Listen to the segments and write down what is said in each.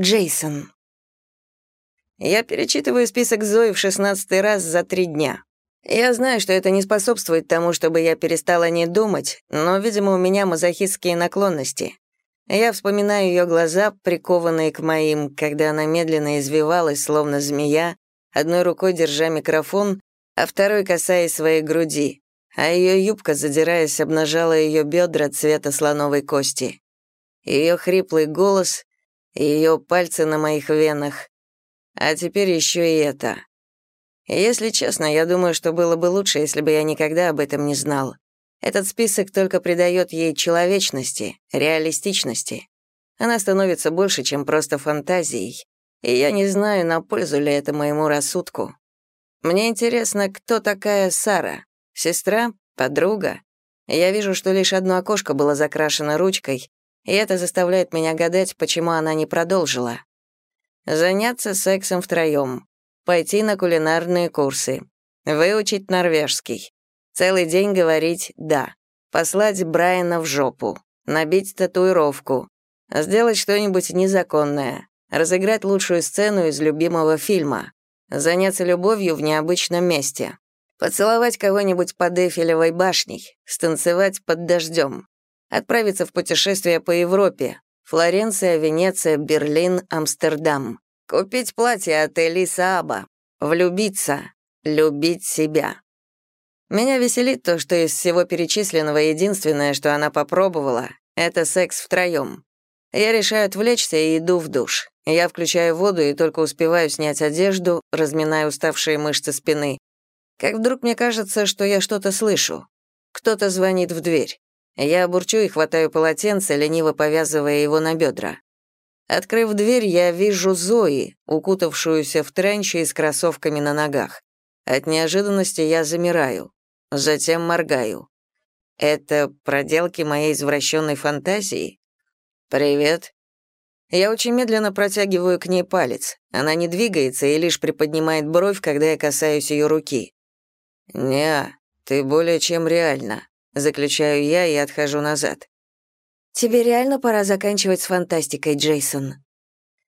Джейсон. Я перечитываю список Зои в шестнадцатый раз за три дня. Я знаю, что это не способствует тому, чтобы я перестала о ней думать, но, видимо, у меня мазохистские наклонности. Я вспоминаю ее глаза, прикованные к моим, когда она медленно извивалась, словно змея, одной рукой держа микрофон, а второй касаясь своей груди, а ее юбка, задираясь, обнажала ее бедра цвета слоновой кости. Ее хриплый голос, ее пальцы на моих венах. А теперь еще и это. Если честно, я думаю, что было бы лучше, если бы я никогда об этом не знал. Этот список только придает ей человечности, реалистичности. Она становится больше, чем просто фантазией. И я не знаю, на пользу ли это моему рассудку. Мне интересно, кто такая Сара? Сестра? Подруга? Я вижу, что лишь одно окошко было закрашено ручкой, и это заставляет меня гадать, почему она не продолжила. Заняться сексом втроем, пойти на кулинарные курсы, выучить норвежский, целый день говорить «да», послать Брайана в жопу, набить татуировку, сделать что-нибудь незаконное, разыграть лучшую сцену из любимого фильма, заняться любовью в необычном месте, поцеловать кого-нибудь под Эйфелевой башней, станцевать под дождем, отправиться в путешествие по Европе, Флоренция, Венеция, Берлин, Амстердам, купить платье от Элиса Аба, влюбиться, любить себя. Меня веселит то, что из всего перечисленного единственное, что она попробовала, это секс втроем. Я решаю отвлечься и иду в душ. Я включаю воду и только успеваю снять одежду, разминая уставшие мышцы спины. Как вдруг мне кажется, что я что-то слышу. Кто-то звонит в дверь. Я бурчу и хватаю полотенце, лениво повязывая его на бедра. Открыв дверь, я вижу Зои, укутавшуюся в тренчи и с кроссовками на ногах. От неожиданности я замираю, затем моргаю. Это проделки моей извращенной фантазии? «Привет». Я очень медленно протягиваю к ней палец. Она не двигается и лишь приподнимает бровь, когда я касаюсь ее руки. «Не, ты более чем реально», — заключаю я и отхожу назад. «Тебе реально пора заканчивать с фантастикой, Джейсон?»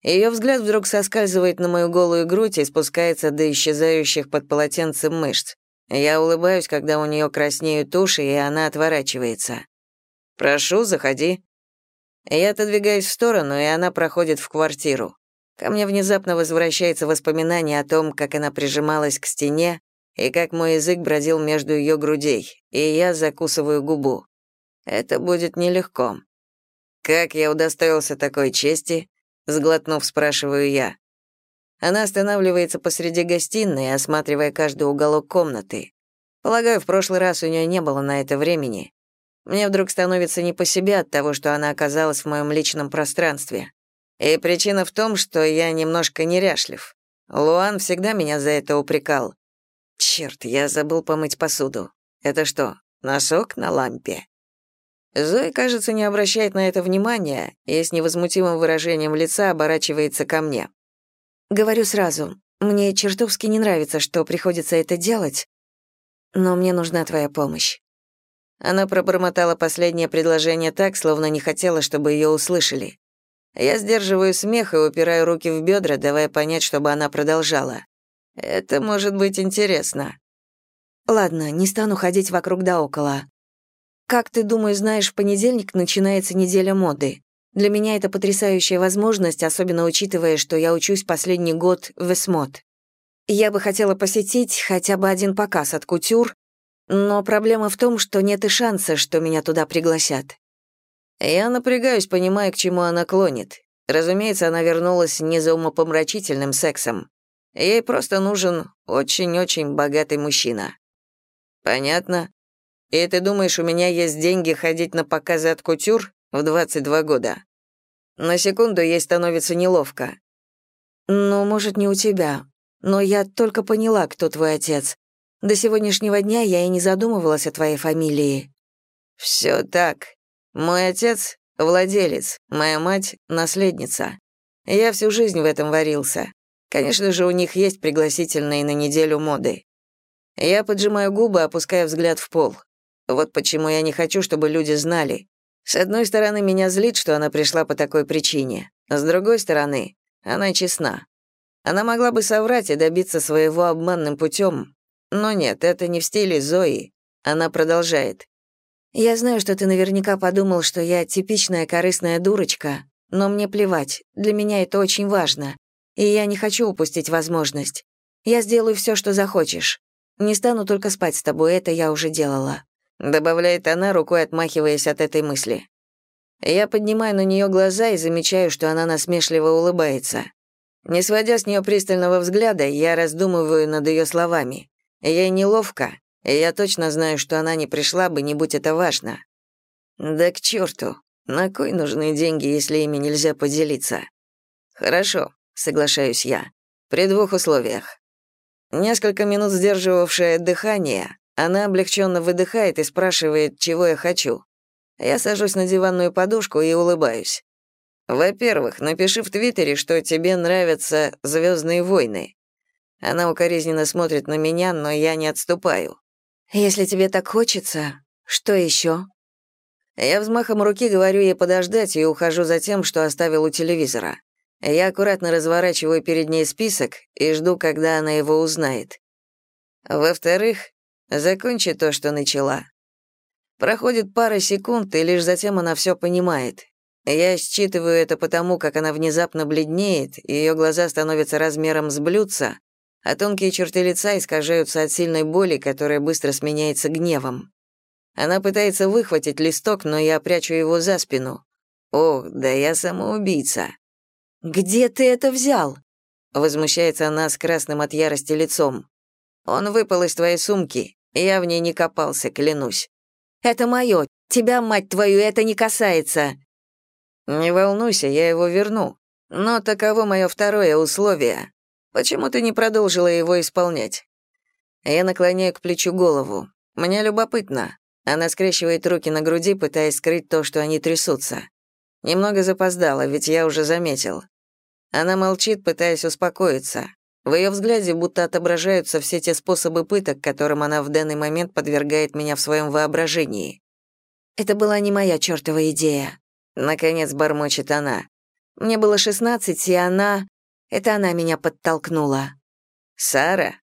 Ее взгляд вдруг соскальзывает на мою голую грудь и спускается до исчезающих под полотенцем мышц. Я улыбаюсь, когда у нее краснеют уши, и она отворачивается. «Прошу, заходи». Я отодвигаюсь в сторону, и она проходит в квартиру. Ко мне внезапно возвращается воспоминание о том, как она прижималась к стене, и как мой язык бродил между ее грудей, и я закусываю губу. Это будет нелегко. «Как я удостоился такой чести?» — сглотнув, спрашиваю я. Она останавливается посреди гостиной, осматривая каждый уголок комнаты. Полагаю, в прошлый раз у нее не было на это времени. Мне вдруг становится не по себе от того, что она оказалась в моем личном пространстве. И причина в том, что я немножко неряшлив. Луан всегда меня за это упрекал. Черт, я забыл помыть посуду. Это что, носок на лампе? Зои, кажется, не обращает на это внимания и с невозмутимым выражением лица оборачивается ко мне. Говорю сразу, мне чертовски не нравится, что приходится это делать, но мне нужна твоя помощь. Она пробормотала последнее предложение так, словно не хотела, чтобы ее услышали. Я сдерживаю смех и упираю руки в бедра, давая понять, чтобы она продолжала. Это может быть интересно. Ладно, не стану ходить вокруг да около. Как ты, думаю, знаешь, в понедельник начинается неделя моды. Для меня это потрясающая возможность, особенно учитывая, что я учусь последний год в Эсмод. Я бы хотела посетить хотя бы один показ от кутюр, но проблема в том, что нет и шанса, что меня туда пригласят. Я напрягаюсь, понимая, к чему она клонит. Разумеется, она вернулась не за умопомрачительным сексом. Ей просто нужен очень-очень богатый мужчина. Понятно. И ты думаешь, у меня есть деньги ходить на показы от кутюр в 22 года? На секунду ей становится неловко. Ну, может, не у тебя. Но я только поняла, кто твой отец. До сегодняшнего дня я и не задумывалась о твоей фамилии. Все так. Мой отец — владелец, моя мать — наследница. Я всю жизнь в этом варился. Конечно же, у них есть пригласительные на неделю моды. Я поджимаю губы, опуская взгляд в пол. Вот почему я не хочу, чтобы люди знали. С одной стороны, меня злит, что она пришла по такой причине. С другой стороны, она честна. Она могла бы соврать и добиться своего обманным путем, но нет, это не в стиле Зои. Она продолжает. «Я знаю, что ты наверняка подумал, что я типичная корыстная дурочка, но мне плевать, для меня это очень важно, и я не хочу упустить возможность. Я сделаю все, что захочешь. Не стану только спать с тобой, это я уже делала», добавляет она, рукой отмахиваясь от этой мысли. Я поднимаю на нее глаза и замечаю, что она насмешливо улыбается. Не сводя с нее пристального взгляда, я раздумываю над ее словами. Ей неловко, и я точно знаю, что она не пришла бы, не будь это важно. Да к черту, на кой нужны деньги, если ими нельзя поделиться? Хорошо, соглашаюсь я, при двух условиях. Несколько минут сдерживавшее дыхание, она облегченно выдыхает и спрашивает, чего я хочу. Я сажусь на диванную подушку и улыбаюсь. Во-первых, напиши в Твиттере, что тебе нравятся «Звездные войны». Она укоризненно смотрит на меня, но я не отступаю. «Если тебе так хочется, что еще? Я взмахом руки говорю ей подождать и ухожу за тем, что оставил у телевизора. Я аккуратно разворачиваю перед ней список и жду, когда она его узнает. Во-вторых, закончи то, что начала. Проходит пара секунд, и лишь затем она все понимает. Я считываю это потому, как она внезапно бледнеет, ее глаза становятся размером с блюдца, а тонкие черты лица искажаются от сильной боли, которая быстро сменяется гневом. Она пытается выхватить листок, но я прячу его за спину. Ох, да я самоубийца. «Где ты это взял?» Возмущается она с красным от ярости лицом. «Он выпал из твоей сумки. Я в ней не копался, клянусь. Это мое. Тебя, мать твою, это не касается». «Не волнуйся, я его верну. Но таково мое второе условие. Почему ты не продолжила его исполнять?» Я наклоняю к плечу голову. Мне любопытно. Она скрещивает руки на груди, пытаясь скрыть то, что они трясутся. Немного запоздала, ведь я уже заметил. Она молчит, пытаясь успокоиться. В ее взгляде будто отображаются все те способы пыток, которым она в данный момент подвергает меня в своем воображении. «Это была не моя чертова идея», — наконец бормочет она. «Мне было шестнадцать, и она... Это она меня подтолкнула». «Сара?»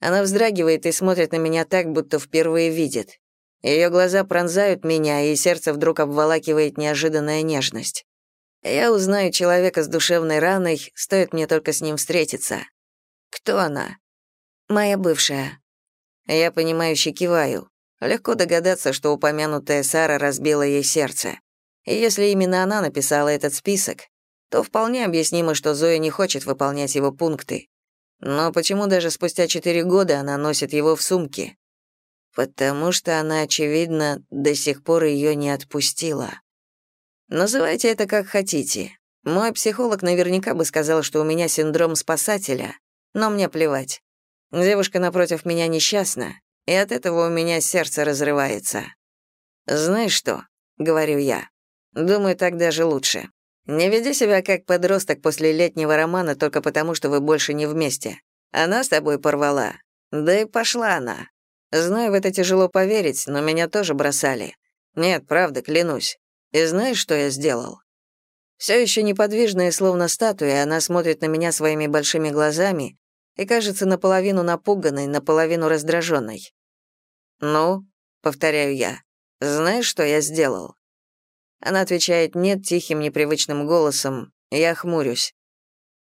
Она вздрагивает и смотрит на меня так, будто впервые видит. Ее глаза пронзают меня, и сердце вдруг обволакивает неожиданная нежность. Я узнаю человека с душевной раной, стоит мне только с ним встретиться. Кто она? Моя бывшая. Я понимающе киваю. Легко догадаться, что упомянутая Сара разбила ей сердце. И если именно она написала этот список, то вполне объяснимо, что Зоя не хочет выполнять его пункты. Но почему даже спустя четыре года она носит его в сумке? Потому что она, очевидно, до сих пор ее не отпустила. Называйте это как хотите. Мой психолог наверняка бы сказал, что у меня синдром спасателя, но мне плевать. Девушка напротив меня несчастна, и от этого у меня сердце разрывается. «Знаешь что?» — говорю я. «Думаю, так даже лучше. Не веди себя как подросток после летнего романа только потому, что вы больше не вместе. Она с тобой порвала. Да и пошла она. Знаю, в это тяжело поверить, но меня тоже бросали. Нет, правда, клянусь. И знаешь, что я сделал? Все еще неподвижная, словно статуя, она смотрит на меня своими большими глазами, и кажется наполовину напуганной, наполовину раздраженной. «Ну?» — повторяю я. «Знаешь, что я сделал?» Она отвечает «нет» тихим, непривычным голосом. Я хмурюсь.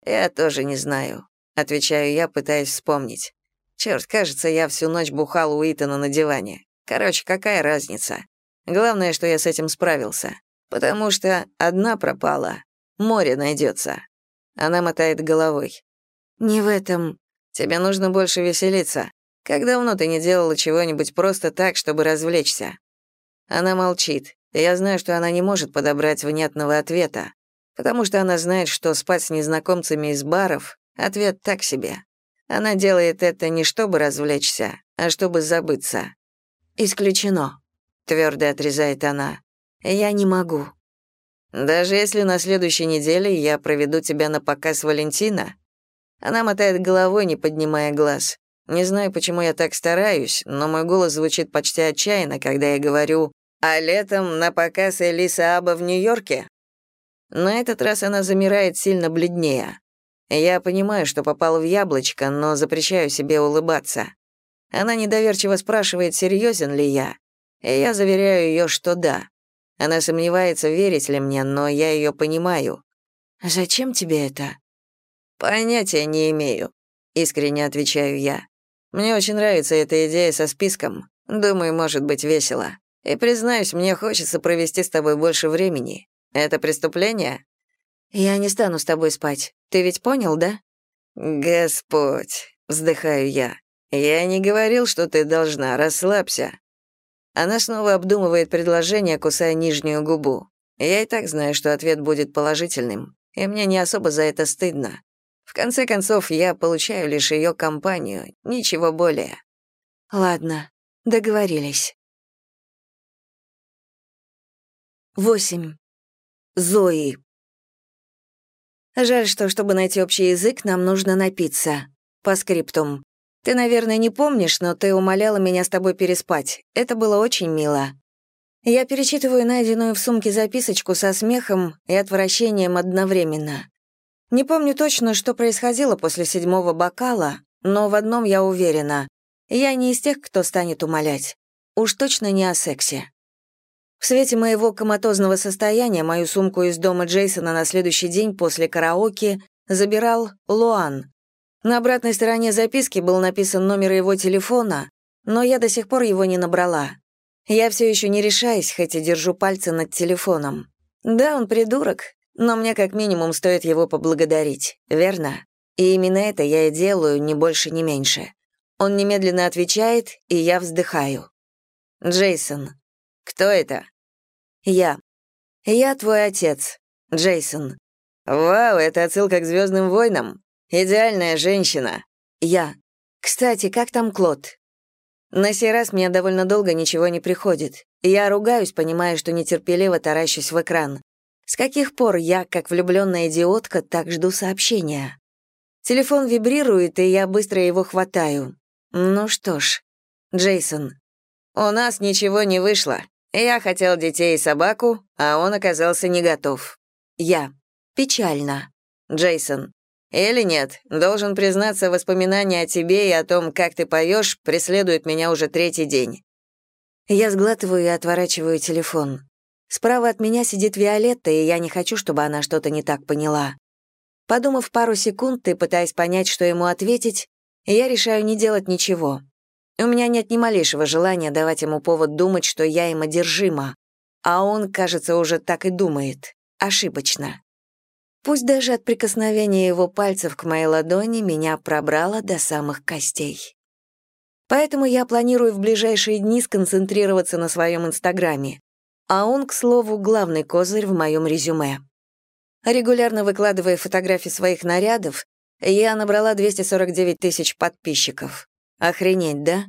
«Я тоже не знаю», — отвечаю я, пытаясь вспомнить. Черт, кажется, я всю ночь бухал у Итана на диване. Короче, какая разница? Главное, что я с этим справился. Потому что одна пропала. Море найдется. Она мотает головой. «Не в этом. Тебе нужно больше веселиться. Как давно ты не делала чего-нибудь просто так, чтобы развлечься?» Она молчит. Я знаю, что она не может подобрать внятного ответа, потому что она знает, что спать с незнакомцами из баров — ответ так себе. Она делает это не чтобы развлечься, а чтобы забыться. «Исключено», — твердо отрезает она. «Я не могу». «Даже если на следующей неделе я проведу тебя на показ Валентина?» Она мотает головой, не поднимая глаз. Не знаю, почему я так стараюсь, но мой голос звучит почти отчаянно, когда я говорю «А летом на показ Элиса Аба в Нью-Йорке?» На этот раз она замирает сильно бледнее. Я понимаю, что попал в яблочко, но запрещаю себе улыбаться. Она недоверчиво спрашивает, серьезен ли я. И я заверяю ее, что да. Она сомневается, верить ли мне, но я ее понимаю. «Зачем тебе это?» «Понятия не имею», — искренне отвечаю я. «Мне очень нравится эта идея со списком. Думаю, может быть весело. И признаюсь, мне хочется провести с тобой больше времени. Это преступление?» «Я не стану с тобой спать. Ты ведь понял, да?» «Господь», — вздыхаю я. «Я не говорил, что ты должна, расслабься». Она снова обдумывает предложение, кусая нижнюю губу. Я и так знаю, что ответ будет положительным, и мне не особо за это стыдно. В конце концов, я получаю лишь ее компанию, ничего более. Ладно, договорились. 8. Зои. Жаль, что, чтобы найти общий язык, нам нужно напиться. По скриптум. Ты, наверное, не помнишь, но ты умоляла меня с тобой переспать. Это было очень мило. Я перечитываю найденную в сумке записочку со смехом и отвращением одновременно. Не помню точно, что происходило после седьмого бокала, но в одном я уверена. Я не из тех, кто станет умолять. Уж точно не о сексе. В свете моего коматозного состояния мою сумку из дома Джейсона на следующий день после караоке забирал Луан, на обратной стороне записки был написан номер его телефона, но я до сих пор его не набрала. Я все еще не решаюсь, хоть и держу пальцы над телефоном. Да, он придурок, но мне как минимум стоит его поблагодарить, верно? И именно это я и делаю, ни больше, ни меньше. Он немедленно отвечает, и я вздыхаю. «Джейсон». «Кто это?» «Я». «Я твой отец, Джейсон». «Вау, это отсылка к «Звездным войнам». Идеальная женщина. Я. Кстати, как там Клод? На сей раз мне довольно долго ничего не приходит. Я ругаюсь, понимая, что нетерпеливо таращусь в экран. С каких пор я, как влюбленная идиотка, так жду сообщения? Телефон вибрирует, и я быстро его хватаю. Ну что ж, Джейсон. У нас ничего не вышло. Я хотел детей и собаку, а он оказался не готов. Я. Печально. Джейсон. Или нет, должен признаться, воспоминания о тебе и о том, как ты поешь, преследуют меня уже третий день. Я сглатываю и отворачиваю телефон. Справа от меня сидит Виолетта, и я не хочу, чтобы она что-то не так поняла. Подумав пару секунд и пытаясь понять, что ему ответить, я решаю не делать ничего. У меня нет ни малейшего желания давать ему повод думать, что я им одержима. А он, кажется, уже так и думает. Ошибочно. Пусть даже от прикосновения его пальцев к моей ладони меня пробрало до самых костей. Поэтому я планирую в ближайшие дни сконцентрироваться на своем Инстаграме. А он, к слову, главный козырь в моем резюме. Регулярно выкладывая фотографии своих нарядов, я набрала 249 тысяч подписчиков. Охренеть, да?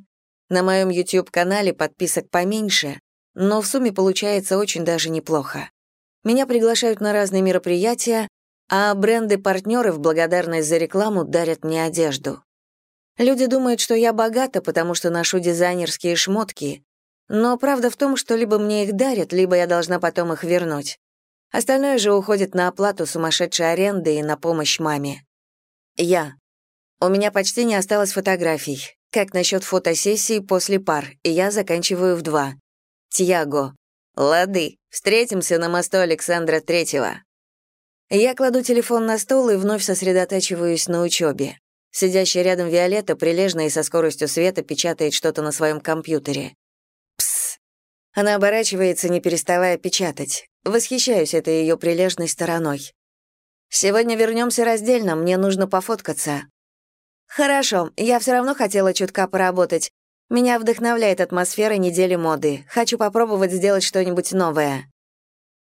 На моем YouTube-канале подписок поменьше, но в сумме получается очень даже неплохо. Меня приглашают на разные мероприятия, а бренды-партнеры в благодарность за рекламу дарят мне одежду. Люди думают, что я богата, потому что ношу дизайнерские шмотки, но правда в том, что либо мне их дарят, либо я должна потом их вернуть. Остальное же уходит на оплату сумасшедшей аренды и на помощь маме. Я. У меня почти не осталось фотографий. Как насчет фотосессии после пар, и я заканчиваю в два. Тьяго. Лады, встретимся на мосту Александра Третьего. Я кладу телефон на стол и вновь сосредотачиваюсь на учебе. Сидящая рядом Виолетта прилежно и со скоростью света печатает что-то на своем компьютере. Пс. Она оборачивается, не переставая печатать. Восхищаюсь этой ее прилежной стороной. Сегодня вернемся раздельно, мне нужно пофоткаться. Хорошо, я все равно хотела чутка поработать. Меня вдохновляет атмосфера недели моды. Хочу попробовать сделать что-нибудь новое.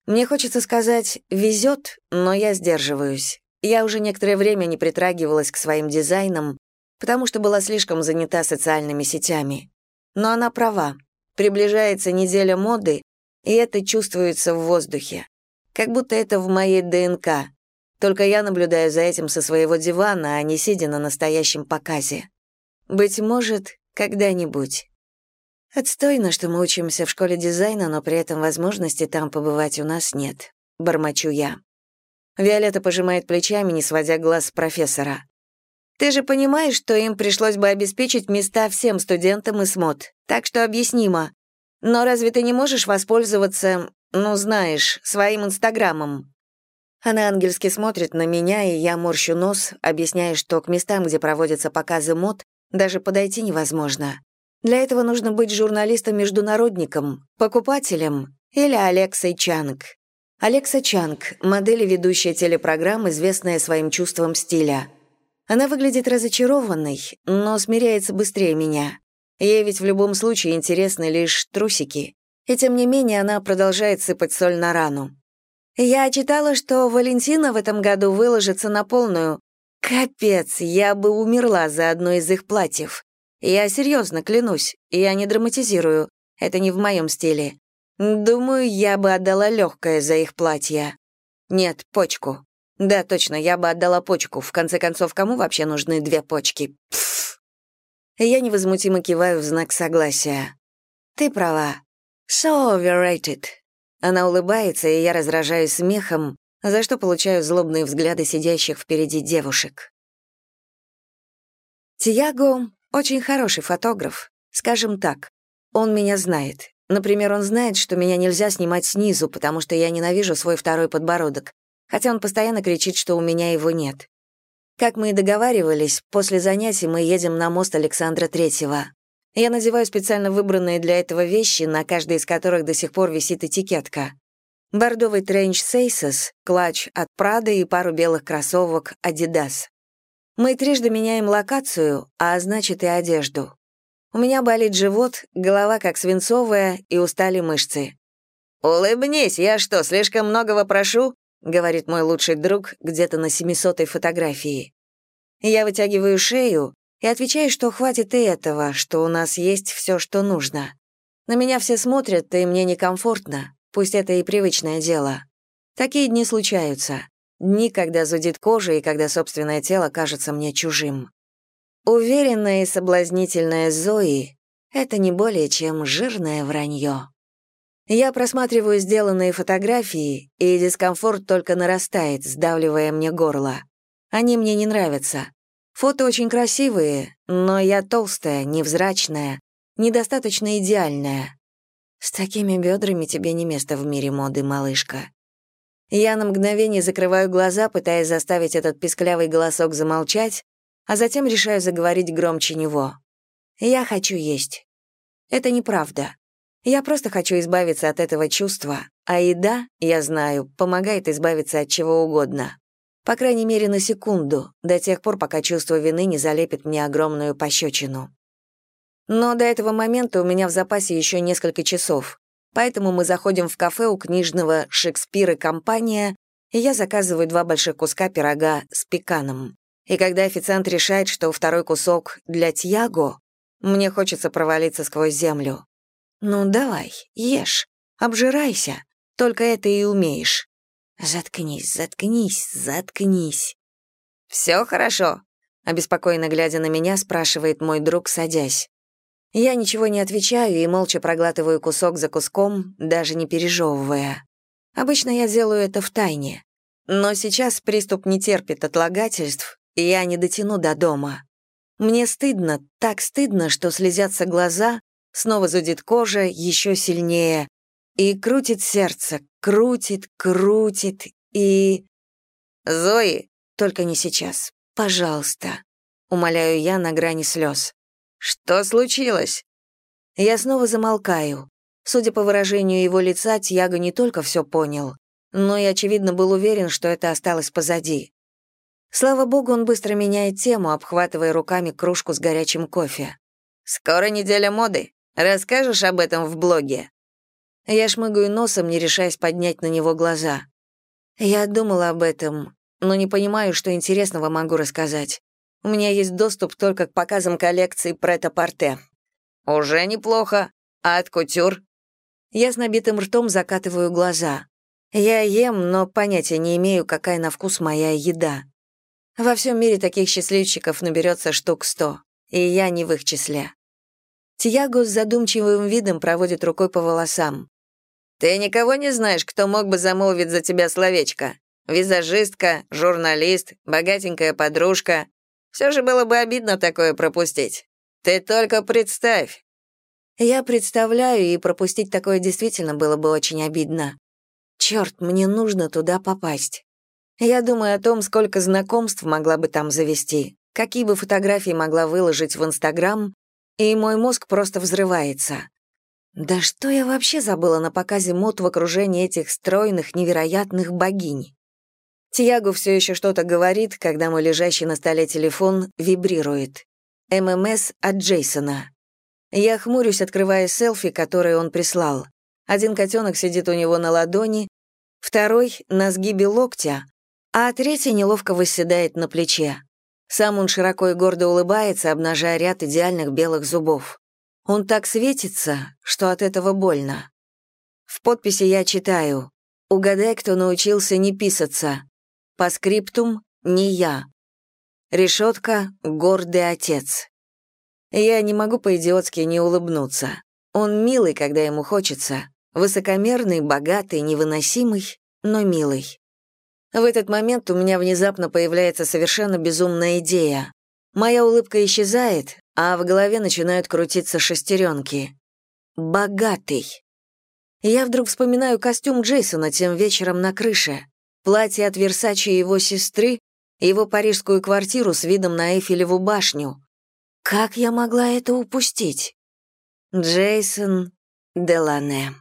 Мне хочется сказать «везет», но я сдерживаюсь. Я уже некоторое время не притрагивалась к своим дизайнам, потому что была слишком занята социальными сетями. Но она права. Приближается неделя моды, и это чувствуется в воздухе. Как будто это в моей ДНК. Только я наблюдаю за этим со своего дивана, а не сидя на настоящем показе. Быть может, когда-нибудь. Отстойно, что мы учимся в школе дизайна, но при этом возможности там побывать у нас нет. Бормочу я. Виолетта пожимает плечами, не сводя глаз с профессора. «Ты же понимаешь, что им пришлось бы обеспечить места всем студентам из МОД, так что объяснимо. Но разве ты не можешь воспользоваться, ну, знаешь, своим Инстаграмом?» Она ангельски смотрит на меня, и я морщу нос, объясняя, что к местам, где проводятся показы мод, даже подойти невозможно. Для этого нужно быть журналистом-международником, покупателем или Алексой Чанг. Алекса Чанг — модель и ведущая телепрограмм, известная своим чувством стиля. Она выглядит разочарованной, но смиряется быстрее меня. Ей ведь в любом случае интересны лишь трусики. И тем не менее она продолжает сыпать соль на рану. Я читала, что Валентина в этом году выложится на полную. Капец, я бы умерла за одно из их платьев. Я серьезно клянусь, я не драматизирую. Это не в моем стиле. Думаю, я бы отдала легкое за их платье. Нет, почку. Да, точно, я бы отдала почку. В конце концов, кому вообще нужны две почки? Пф. Я невозмутимо киваю в знак согласия. Ты права. So overrated. Она улыбается, и я раздражаюсь смехом, за что получаю злобные взгляды сидящих впереди девушек. Тиаго — очень хороший фотограф, скажем так. Он меня знает. Например, он знает, что меня нельзя снимать снизу, потому что я ненавижу свой второй подбородок, хотя он постоянно кричит, что у меня его нет. Как мы и договаривались, после занятий мы едем на мост Александра Третьего. Я надеваю специально выбранные для этого вещи, на каждой из которых до сих пор висит этикетка. Бордовый тренч Сейсос, клатч от Прада и пару белых кроссовок Adidas. Мы трижды меняем локацию, а значит и одежду. У меня болит живот, голова как свинцовая и устали мышцы. «Улыбнись, я что, слишком многого прошу?» — говорит мой лучший друг где-то на семисотой фотографии. Я вытягиваю шею, и отвечаю, что хватит и этого, что у нас есть все, что нужно. На меня все смотрят, и мне некомфортно, пусть это и привычное дело. Такие дни случаются. Дни, когда зудит кожа и когда собственное тело кажется мне чужим. Уверенная и соблазнительная Зои — это не более чем жирное вранье. Я просматриваю сделанные фотографии, и дискомфорт только нарастает, сдавливая мне горло. Они мне не нравятся. Фото очень красивые, но я толстая, невзрачная, недостаточно идеальная. С такими бедрами тебе не место в мире моды, малышка. Я на мгновение закрываю глаза, пытаясь заставить этот писклявый голосок замолчать, а затем решаю заговорить громче него. Я хочу есть. Это неправда. Я просто хочу избавиться от этого чувства, а еда, я знаю, помогает избавиться от чего угодно. По крайней мере, на секунду, до тех пор, пока чувство вины не залепит мне огромную пощечину. Но до этого момента у меня в запасе еще несколько часов, поэтому мы заходим в кафе у книжного «Шекспир и компания», и я заказываю два больших куска пирога с пеканом. И когда официант решает, что второй кусок для Тьяго, мне хочется провалиться сквозь землю. «Ну давай, ешь, обжирайся, только это и умеешь». «Заткнись, заткнись, заткнись». «Все хорошо», — обеспокоенно глядя на меня, спрашивает мой друг, садясь. Я ничего не отвечаю и молча проглатываю кусок за куском, даже не пережевывая. Обычно я делаю это в тайне. Но сейчас приступ не терпит отлагательств, и я не дотяну до дома. Мне стыдно, так стыдно, что слезятся глаза, снова зудит кожа еще сильнее, и крутит сердце, крутит, крутит, и... «Зои!» «Только не сейчас. Пожалуйста!» Умоляю я на грани слез. «Что случилось?» Я снова замолкаю. Судя по выражению его лица, Тьяго не только все понял, но и, очевидно, был уверен, что это осталось позади. Слава богу, он быстро меняет тему, обхватывая руками кружку с горячим кофе. «Скоро неделя моды. Расскажешь об этом в блоге?» Я шмыгаю носом, не решаясь поднять на него глаза. Я думала об этом, но не понимаю, что интересного могу рассказать. У меня есть доступ только к показам коллекции Прета-Порте. Уже неплохо. А от кутюр? Я с набитым ртом закатываю глаза. Я ем, но понятия не имею, какая на вкус моя еда. Во всем мире таких счастливчиков наберется штук сто, и я не в их числе. Тиаго с задумчивым видом проводит рукой по волосам. «Ты никого не знаешь, кто мог бы замолвить за тебя словечко? Визажистка, журналист, богатенькая подружка. Все же было бы обидно такое пропустить. Ты только представь. Я представляю, и пропустить такое действительно было бы очень обидно. Черт, мне нужно туда попасть. Я думаю о том, сколько знакомств могла бы там завести, какие бы фотографии могла выложить в Инстаграм, и мой мозг просто взрывается. Да что я вообще забыла на показе мод в окружении этих стройных, невероятных богинь? Тиаго все еще что-то говорит, когда мой лежащий на столе телефон вибрирует. ММС от Джейсона. Я хмурюсь, открывая селфи, которое он прислал. Один котенок сидит у него на ладони, второй — на сгибе локтя, а третий неловко восседает на плече. Сам он широко и гордо улыбается, обнажая ряд идеальных белых зубов. Он так светится, что от этого больно. В подписи я читаю «Угадай, кто научился не писаться. По скриптум не я. Решетка — гордый отец». Я не могу по-идиотски не улыбнуться. Он милый, когда ему хочется. Высокомерный, богатый, невыносимый, но милый. В этот момент у меня внезапно появляется совершенно безумная идея. Моя улыбка исчезает, а в голове начинают крутиться шестеренки. Богатый. Я вдруг вспоминаю костюм Джейсона тем вечером на крыше, платье от Версачи и его сестры, его парижскую квартиру с видом на Эйфелеву башню. Как я могла это упустить? Джейсон Делане.